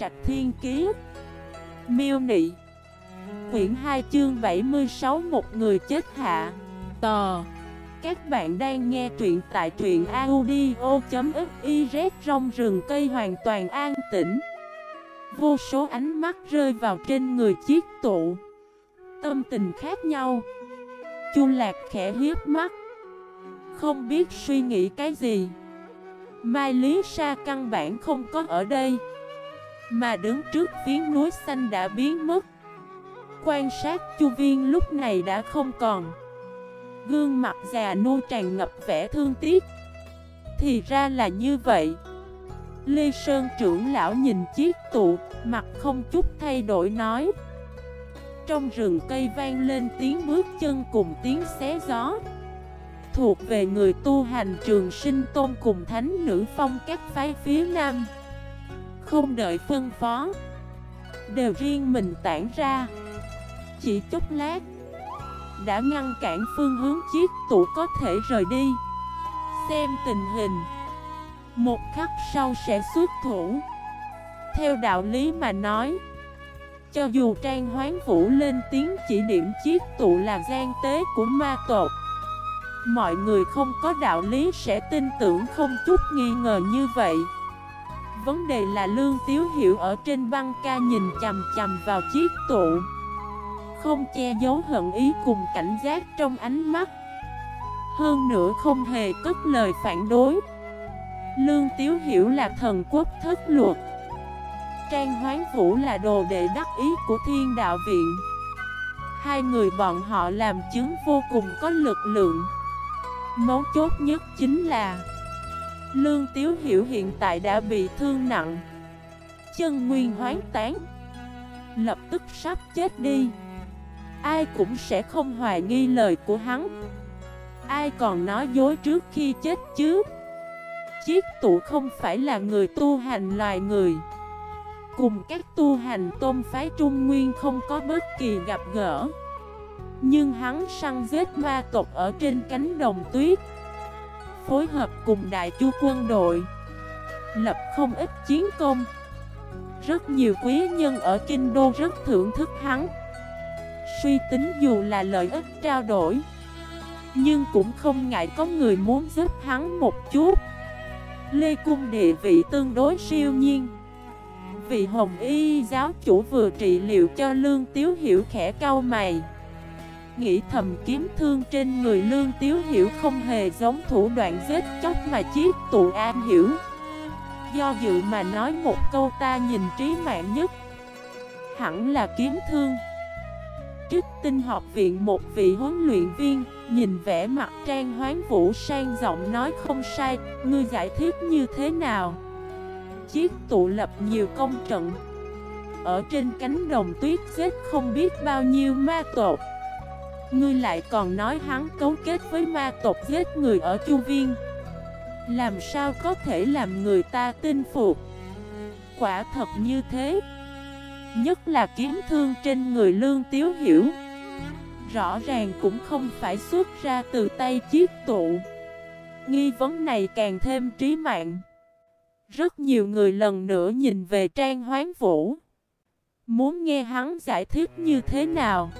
Trạch Thiên Kiế Miêu Nị. Quyển 2 chương 76 Một người chết hạ. Tò. Các bạn đang nghe truyện tại truyện audio.xyz Rong rừng cây hoàn toàn an tĩnh. Vô số ánh mắt rơi vào trên người chiếc tụ. Tâm tình khác nhau. Chu Lạc khẽ hiếp mắt. Không biết suy nghĩ cái gì. Mai Lý Sa căn bản không có ở đây. Mà đứng trước phiến núi xanh đã biến mất. Quan sát chu viên lúc này đã không còn. Gương mặt già nua tràn ngập vẻ thương tiếc. Thì ra là như vậy. Lê Sơn trưởng lão nhìn chiếc tụ, Mặt không chút thay đổi nói. Trong rừng cây vang lên tiếng bước chân cùng tiếng xé gió. Thuộc về người tu hành trường sinh tôn cùng thánh nữ phong các phái phía nam. Không đợi phân phó, Đều riêng mình tản ra. Chỉ chút lát, Đã ngăn cản phương hướng chiếc tủ có thể rời đi. Xem tình hình, Một khắc sau sẽ xuất thủ. Theo đạo lý mà nói, Cho dù Trang Hoán Vũ lên tiếng chỉ điểm chiếc tụ là gian tế của ma tộc, Mọi người không có đạo lý sẽ tin tưởng không chút nghi ngờ như vậy. Vấn đề là Lương Tiếu Hiểu ở trên băng ca nhìn chầm chầm vào chiếc tụ Không che giấu hận ý cùng cảnh giác trong ánh mắt. Hơn nữa không hề cất lời phản đối. Lương Tiếu Hiểu là thần quốc thất luật. Trang Hoán Vũ là đồ đệ đắc ý của thiên đạo viện. Hai người bọn họ làm chứng vô cùng có lực lượng. Mấu chốt nhất chính là Lương Tiếu Hiểu hiện tại đã bị thương nặng. Chân nguyên hoán tán. Lập tức sắp chết đi. Ai cũng sẽ không hoài nghi lời của hắn. Ai còn nói dối trước khi chết chứ? Chiếc tụ không phải là người tu hành loài người. Cùng các tu hành tôn phái trung nguyên không có bất kỳ gặp gỡ. Nhưng hắn săn giết ma tộc ở trên cánh đồng tuyết. Phối hợp cùng đại chu quân đội, Lập không ít chiến công. Rất nhiều quý nhân ở Kinh Đô rất thưởng thức hắn. Suy tính dù là lợi ích trao đổi, Nhưng cũng không ngại có người muốn giúp hắn một chút. Lê Cung địa vị tương đối siêu nhiên. Vị hồng y giáo chủ vừa trị liệu cho Lương Tiếu Hiểu khẽ cau mày. Nghĩ thầm kiếm thương trên người lương tiếu hiểu không hề giống thủ đoạn giết chóc mà chiếc tụ an hiểu. Do dự mà nói một câu ta nhìn trí mạng nhất. Hẳn là kiếm thương. Trích tinh học viện một vị huấn luyện viên, Nhìn vẻ mặt trang hoán vũ sang giọng nói không sai, Ngươi giải thích như thế nào? Chiếc tụ lập nhiều công trận. Ở trên cánh đồng tuyết giết không biết bao nhiêu ma tột Ngươi lại còn nói hắn cấu kết với ma tộc giết người ở Chu Viên. Làm sao có thể làm người ta tin phục? Quả thật như thế. Nhất là kiếm thương trên người lương tiếu hiểu. Rõ ràng cũng không phải xuất ra từ tay chiếc tụ. Nghi vấn này càng thêm trí mạng. Rất nhiều người lần nữa nhìn về trang hoán vũ. Muốn nghe hắn giải thích như thế nào?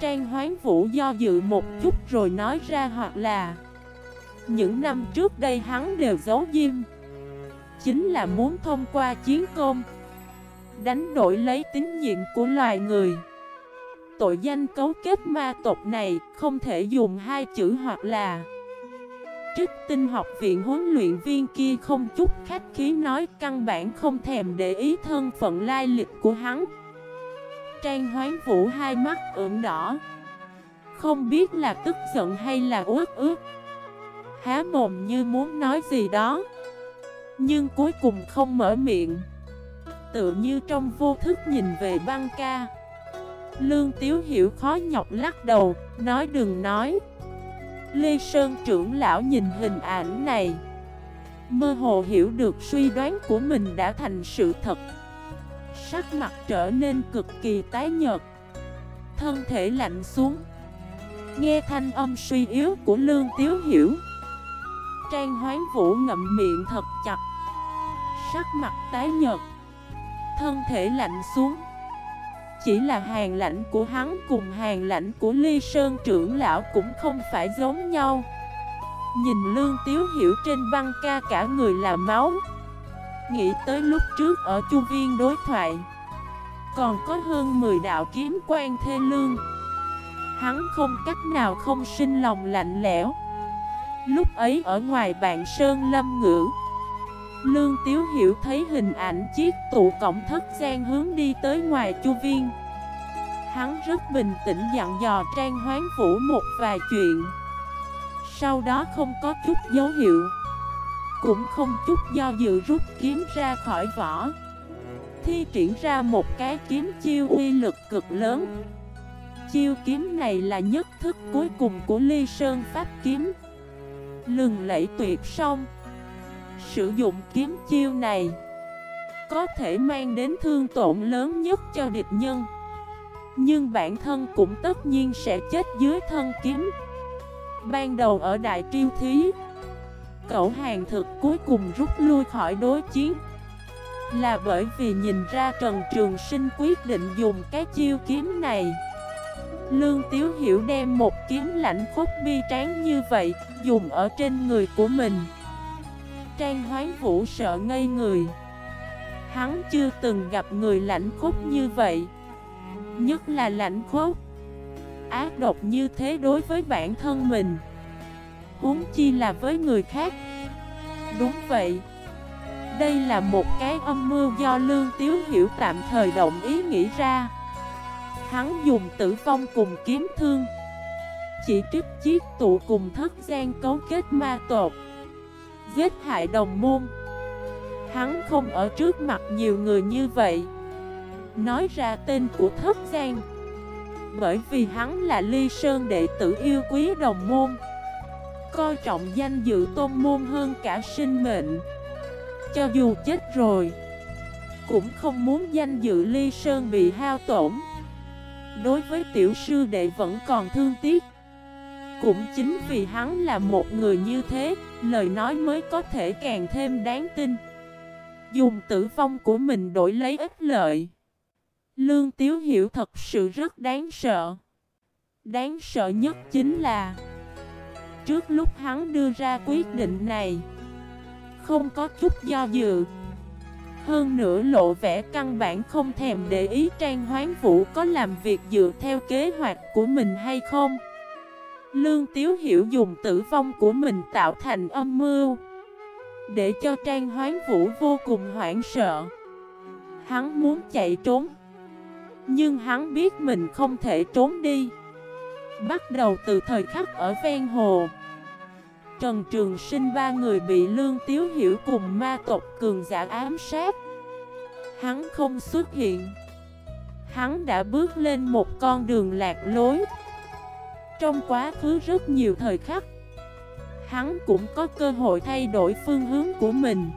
Trang Hoán Vũ do dự một chút rồi nói ra hoặc là, Những năm trước đây hắn đều giấu diêm Chính là muốn thông qua chiến công, Đánh đổi lấy tín nhiệm của loài người. Tội danh cấu kết ma tộc này không thể dùng hai chữ hoặc là. Trích tinh học viện huấn luyện viên kia không chút khách khí nói, căn bản không thèm để ý thân phận lai lịch của hắn. Trang hoán vũ hai mắt ửng đỏ. Không biết là tức giận hay là uất ướt Há mồm như muốn nói gì đó. Nhưng cuối cùng không mở miệng. Tự như trong vô thức nhìn về băng ca. Lương Tiếu Hiểu khó nhọc lắc đầu, Nói đừng nói. Lê Sơn trưởng lão nhìn hình ảnh này. Mơ hồ hiểu được suy đoán của mình đã thành sự thật. Sắc mặt trở nên cực kỳ tái nhợt. Thân thể lạnh xuống. Nghe thanh âm suy yếu của Lương Tiếu Hiểu. Trang hoán vũ ngậm miệng thật chặt. Sắc mặt tái nhợt. Thân thể lạnh xuống. Chỉ là hàng lạnh của hắn cùng hàng lạnh của Ly Sơn trưởng lão cũng không phải giống nhau. Nhìn Lương Tiếu Hiểu trên băng ca cả người là máu. Nghĩ tới lúc trước ở chu viên đối thoại, Còn có hơn 10 đạo kiếm quan thê lương. Hắn không cách nào không sinh lòng lạnh lẽo. Lúc ấy ở ngoài bạn Sơn Lâm Ngữ, Lương Tiếu Hiểu thấy hình ảnh chiếc tụ cổng thất gian hướng đi tới ngoài chu viên. Hắn rất bình tĩnh dặn dò Trang Hoán Vũ một vài chuyện, Sau đó không có chút dấu hiệu. Cũng không chút do dự rút kiếm ra khỏi vỏ. Thi triển ra một cái kiếm chiêu uy lực cực lớn. Chiêu kiếm này là nhất thức cuối cùng của Ly Sơn Pháp Kiếm. Lừng lẫy tuyệt song. Sử dụng kiếm chiêu này Có thể mang đến thương tổn lớn nhất cho địch nhân. Nhưng bản thân cũng tất nhiên sẽ chết dưới thân kiếm. Ban đầu ở Đại Triêu Thí Cậu hàng thực cuối cùng rút lui khỏi đối chiến. Là bởi vì nhìn ra Trần Trường Sinh quyết định dùng cái chiêu kiếm này. Lương Tiếu Hiểu đem một kiếm lạnh khốc bi tráng như vậy Dùng ở trên người của mình. Trang Hoán Vũ sợ ngây người. Hắn chưa từng gặp người lạnh khốc như vậy. Nhất là lạnh khốc Ác độc như thế đối với bản thân mình. Huống chi là với người khác. Đúng vậy. Đây là một cái âm mưu do Lương Tiếu Hiểu tạm thời động ý nghĩ ra. Hắn dùng tử vong cùng kiếm thương. Chỉ trích chiếc tụ cùng thất gian cấu kết ma tột Giết hại đồng môn. Hắn không ở trước mặt nhiều người như vậy. Nói ra tên của thất gian. Bởi vì hắn là ly sơn đệ tử yêu quý đồng môn. Coi trọng danh dự tôn môn hơn cả sinh mệnh. Cho dù chết rồi, Cũng không muốn danh dự ly sơn bị hao tổn. Đối với tiểu sư đệ vẫn còn thương tiếc. Cũng chính vì hắn là một người như thế, Lời nói mới có thể càng thêm đáng tin. Dùng tử vong của mình đổi lấy ích lợi. Lương Tiếu Hiểu thật sự rất đáng sợ. Đáng sợ nhất chính là Trước lúc hắn đưa ra quyết định này. Không có chút do dự. Hơn nữa lộ vẻ căn bản không thèm để ý Trang Hoán Vũ có làm việc dựa theo kế hoạch của mình hay không. Lương Tiếu Hiểu dùng tử vong của mình tạo thành âm mưu, Để cho Trang Hoán Vũ vô cùng hoảng sợ. Hắn muốn chạy trốn, Nhưng hắn biết mình không thể trốn đi. Bắt đầu từ thời khắc ở ven hồ Trần Trường Sinh ba người bị Lương Tiếu Hiểu cùng ma tộc cường giả ám sát. Hắn không xuất hiện. Hắn đã bước lên một con đường lạc lối. Trong quá khứ rất nhiều thời khắc, Hắn cũng có cơ hội thay đổi phương hướng của mình.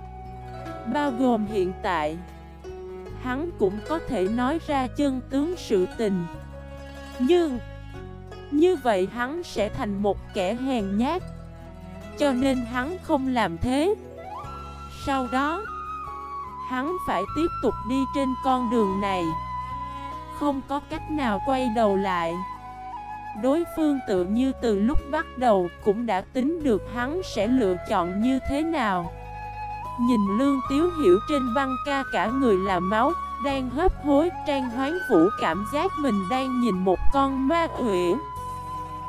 Bao gồm hiện tại, Hắn cũng có thể nói ra chân tướng sự tình. Nhưng, Như vậy hắn sẽ thành một kẻ hèn nhát cho nên hắn không làm thế. Sau đó, Hắn phải tiếp tục đi trên con đường này. Không có cách nào quay đầu lại. Đối phương tự như từ lúc bắt đầu cũng đã tính được hắn sẽ lựa chọn như thế nào. Nhìn Lương Tiếu Hiểu trên băng ca cả người là máu, Đang hấp hối, trang hoán vũ cảm giác mình đang nhìn một con ma quỷ.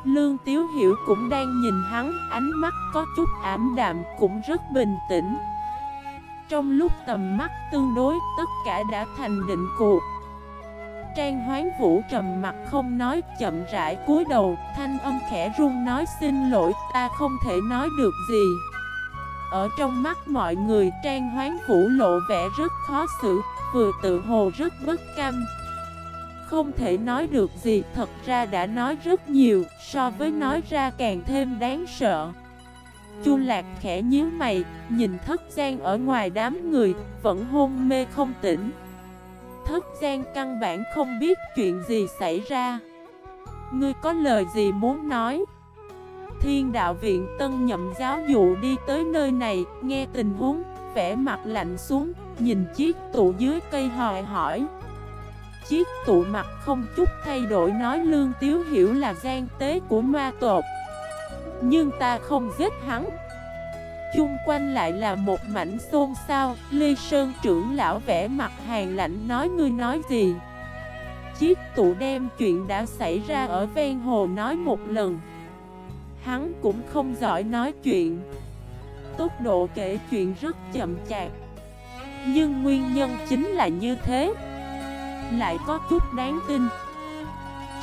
Lương Tiếu Hiểu cũng đang nhìn hắn, ánh mắt có chút ảm đạm, cũng rất bình tĩnh. Trong lúc tầm mắt tương đối, tất cả đã thành định cuộc. Trang Hoán Vũ trầm mặt không nói, chậm rãi cúi đầu, thanh âm khẽ run nói xin lỗi, ta không thể nói được gì. Ở trong mắt mọi người, Trang Hoán Vũ lộ vẻ rất khó xử, vừa tự hồ rất bất cam. Không thể nói được gì, thật ra đã nói rất nhiều, So với nói ra càng thêm đáng sợ. Chu Lạc khẽ nhíu mày, Nhìn thất gian ở ngoài đám người, Vẫn hôn mê không tỉnh. Thất gian căn bản không biết chuyện gì xảy ra. Ngươi có lời gì muốn nói? Thiên đạo viện tân nhậm giáo dụ đi tới nơi này, Nghe tình huống, vẻ mặt lạnh xuống, nhìn chiếc tụ dưới cây hỏi hỏi. Chiếc tụ mặt không chút thay đổi nói Lương Tiếu Hiểu là gian tế của ma tột Nhưng ta không giết hắn. Chung quanh lại là một mảnh xôn xao. Lê Sơn trưởng lão vẽ mặt hàng lạnh nói, ngươi nói gì? Chiếc tụ đem chuyện đã xảy ra ở ven hồ nói một lần. Hắn cũng không giỏi nói chuyện. Tốc độ kể chuyện rất chậm chạp. Nhưng nguyên nhân chính là như thế. Lại có chút đáng tin.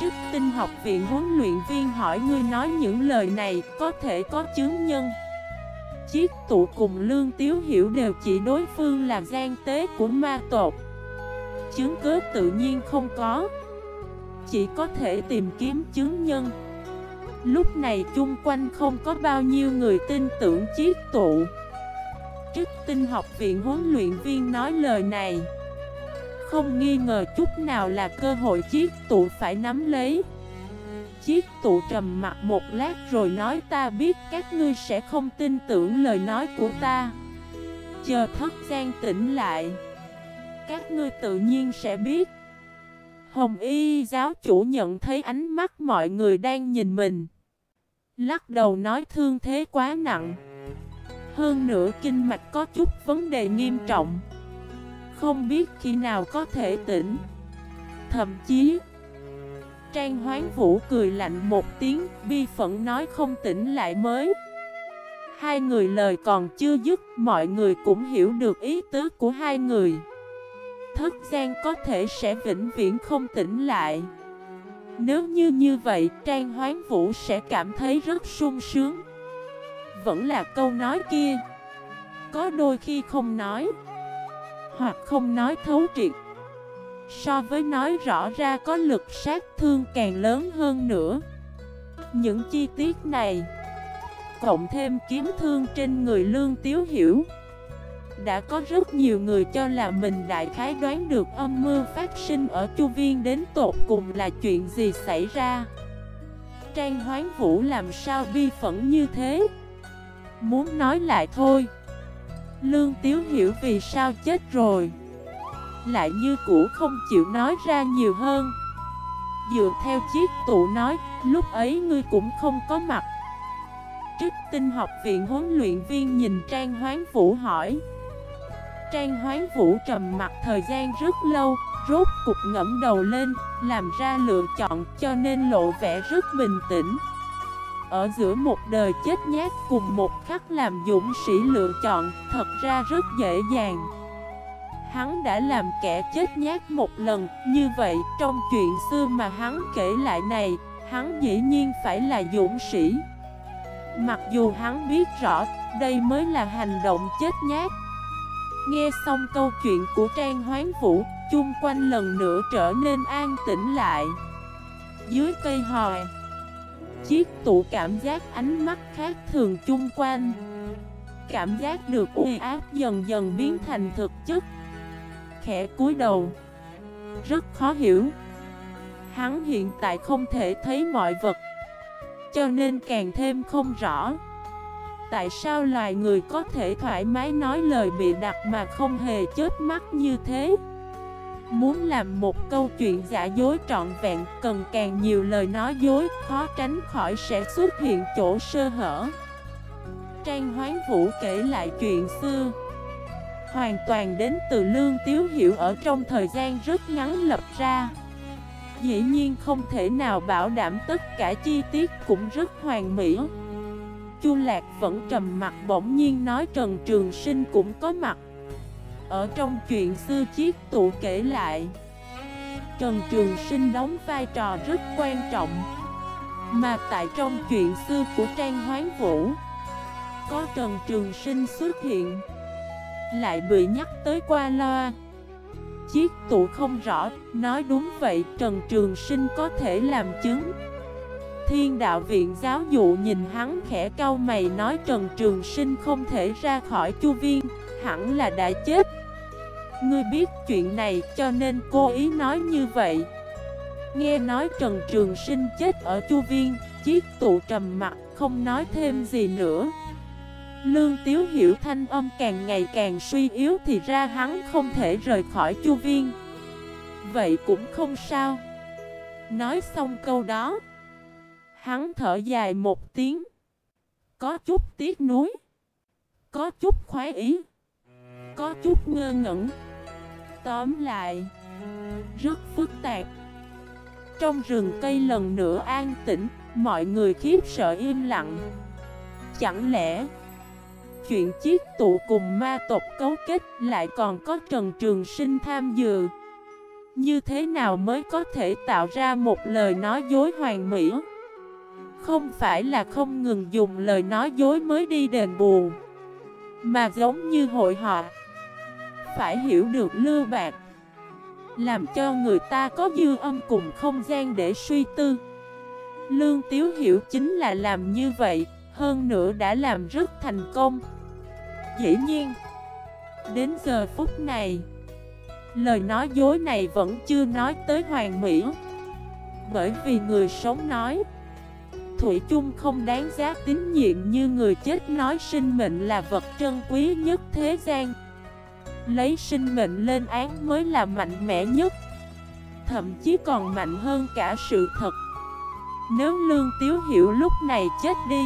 Trước tinh học viện huấn luyện viên hỏi ngươi nói những lời này có thể có chứng nhân. Chiếc tụ cùng Lương Tiếu Hiểu đều chỉ đối phương là gian tế của ma tột Chứng cứ tự nhiên không có. Chỉ có thể tìm kiếm chứng nhân. Lúc này chung quanh không có bao nhiêu người tin tưởng chiếc tụ. Trích tinh học viện huấn luyện viên nói lời này không nghi ngờ chút nào là cơ hội chiếc tụ phải nắm lấy. Chiếc tụ trầm mặt một lát rồi nói, ta biết các ngươi sẽ không tin tưởng lời nói của ta. Chờ thất gian tỉnh lại. Các ngươi tự nhiên sẽ biết. Hồng y giáo chủ nhận thấy ánh mắt mọi người đang nhìn mình. Lắc đầu nói, thương thế quá nặng. Hơn nữa kinh mạch có chút vấn đề nghiêm trọng. Không biết khi nào có thể tỉnh. Thậm chí, Trang hoán vũ cười lạnh một tiếng, Bi phận nói không tỉnh lại mới. Hai người lời còn chưa dứt, Mọi người cũng hiểu được ý tứ của hai người. Thất gian có thể sẽ vĩnh viễn không tỉnh lại. Nếu như như vậy, Trang hoán vũ sẽ cảm thấy rất sung sướng. Vẫn là câu nói kia. Có đôi khi không nói. Hoặc không nói thấu triệt. So với nói rõ ra có lực sát thương càng lớn hơn nữa. Những chi tiết này, Cộng thêm kiếm thương trên người lương tiếu hiểu, Đã có rất nhiều người cho là mình đại khái đoán được âm mưu phát sinh ở chu viên đến tột cùng là chuyện gì xảy ra. Trang hoán vũ làm sao bi phẫn như thế? Muốn nói lại thôi. Lương Tiếu hiểu vì sao chết rồi. Lại như cũ không chịu nói ra nhiều hơn. Dựa theo chiếc tụ nói, lúc ấy ngươi cũng không có mặt. Trích tinh học viện huấn luyện viên nhìn Trang Hoán Vũ hỏi. Trang Hoán Vũ trầm mặt thời gian rất lâu Rốt cục ngẫm đầu lên, làm ra lựa chọn cho nên lộ vẻ rất bình tĩnh. Ở giữa một đời chết nhát cùng một khắc làm dũng sĩ lựa chọn, Thật ra rất dễ dàng. Hắn đã làm kẻ chết nhát một lần, Như vậy trong chuyện xưa mà hắn kể lại này, Hắn dĩ nhiên phải là dũng sĩ. Mặc dù hắn biết rõ, Đây mới là hành động chết nhát. Nghe xong câu chuyện của Trang Hoán Vũ, Chung quanh lần nữa trở nên an tĩnh lại. Dưới cây hòi Chiếc tủ cảm giác ánh mắt khác thường chung quanh. Cảm giác được uy áp dần dần biến thành thực chất. Khẽ cúi đầu. Rất khó hiểu. Hắn hiện tại không thể thấy mọi vật, Cho nên càng thêm không rõ. Tại sao loài người có thể thoải mái nói lời bị đặt mà không hề chớp mắt như thế? Muốn làm một câu chuyện giả dối trọn vẹn, Cần càng nhiều lời nói dối, Khó tránh khỏi sẽ xuất hiện chỗ sơ hở. Trang Hoán Vũ kể lại chuyện xưa. Hoàn toàn đến từ Lương Tiếu Hiểu ở trong thời gian rất ngắn lập ra. Dĩ nhiên không thể nào bảo đảm tất cả chi tiết cũng rất hoàn mỹ. Chu Lạc vẫn trầm mặt bỗng nhiên nói Trần Trường Sinh cũng có mặt. Ở trong chuyện xưa chiếc tụ kể lại. Trần Trường Sinh đóng vai trò rất quan trọng Mà tại trong chuyện xưa của Trang Hoán Vũ Có Trần Trường Sinh xuất hiện lại bị nhắc tới qua loa. Chiếc tụ không rõ, nói đúng vậy Trần Trường Sinh có thể làm chứng. Thiên đạo viện giáo dụ nhìn hắn khẽ cau mày nói Trần Trường Sinh không thể ra khỏi chu viên Hẳn là đã chết. Ngươi biết chuyện này cho nên cô ý nói như vậy Nghe nói Trần Trường Sinh chết ở chu viên Chiếc tụ trầm mặt không nói thêm gì nữa Lương Tiếu hiểu thanh âm càng ngày càng suy yếu thì ra hắn không thể rời khỏi chu viên. Vậy cũng không sao. Nói xong câu đó, hắn thở dài một tiếng. Có chút tiếc nuối, có chút khoái ý, có chút ngơ ngẩn. Tóm lại, rất phức tạp. Trong rừng cây lần nữa an tĩnh, mọi người khiếp sợ im lặng. Chẳng lẽ chuyện chiếc tụ cùng ma tộc cấu kết lại còn có Trần Trường Sinh tham dự? Như thế nào mới có thể tạo ra một lời nói dối hoàn mỹ? Không phải là không ngừng dùng lời nói dối mới đi đền bù Mà giống như hội họ phải hiểu được lưu bạc, Làm cho người ta có dư âm cùng không gian để suy tư. Lương Tiếu hiểu chính là làm như vậy, Hơn nữa đã làm rất thành công. Dĩ nhiên, Đến giờ phút này, Lời nói dối này vẫn chưa nói tới hoàng mỹ. Bởi vì người sống nói, Thủy chung không đáng giá tín nhiệm như người chết nói sinh mệnh là vật trân quý nhất thế gian. Lấy sinh mệnh lên án mới là mạnh mẽ nhất, Thậm chí còn mạnh hơn cả sự thật. Nếu Lương Tiếu Hiểu lúc này chết đi,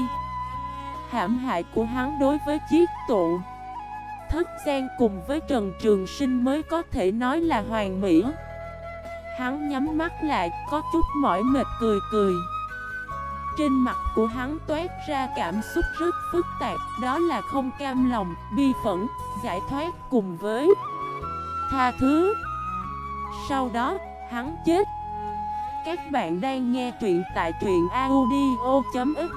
Hãm hại của hắn đối với chiếc tụ, Thất gian cùng với Trần Trường Sinh mới có thể nói là hoàn mỹ. Hắn nhắm mắt lại, có chút mỏi mệt cười cười trên mặt của hắn toát ra cảm xúc rất phức tạp Đó là không cam lòng, bi phẫn, giải thoát cùng với tha thứ. Sau đó, hắn chết. Các bạn đang nghe truyện tại truyện audio.fif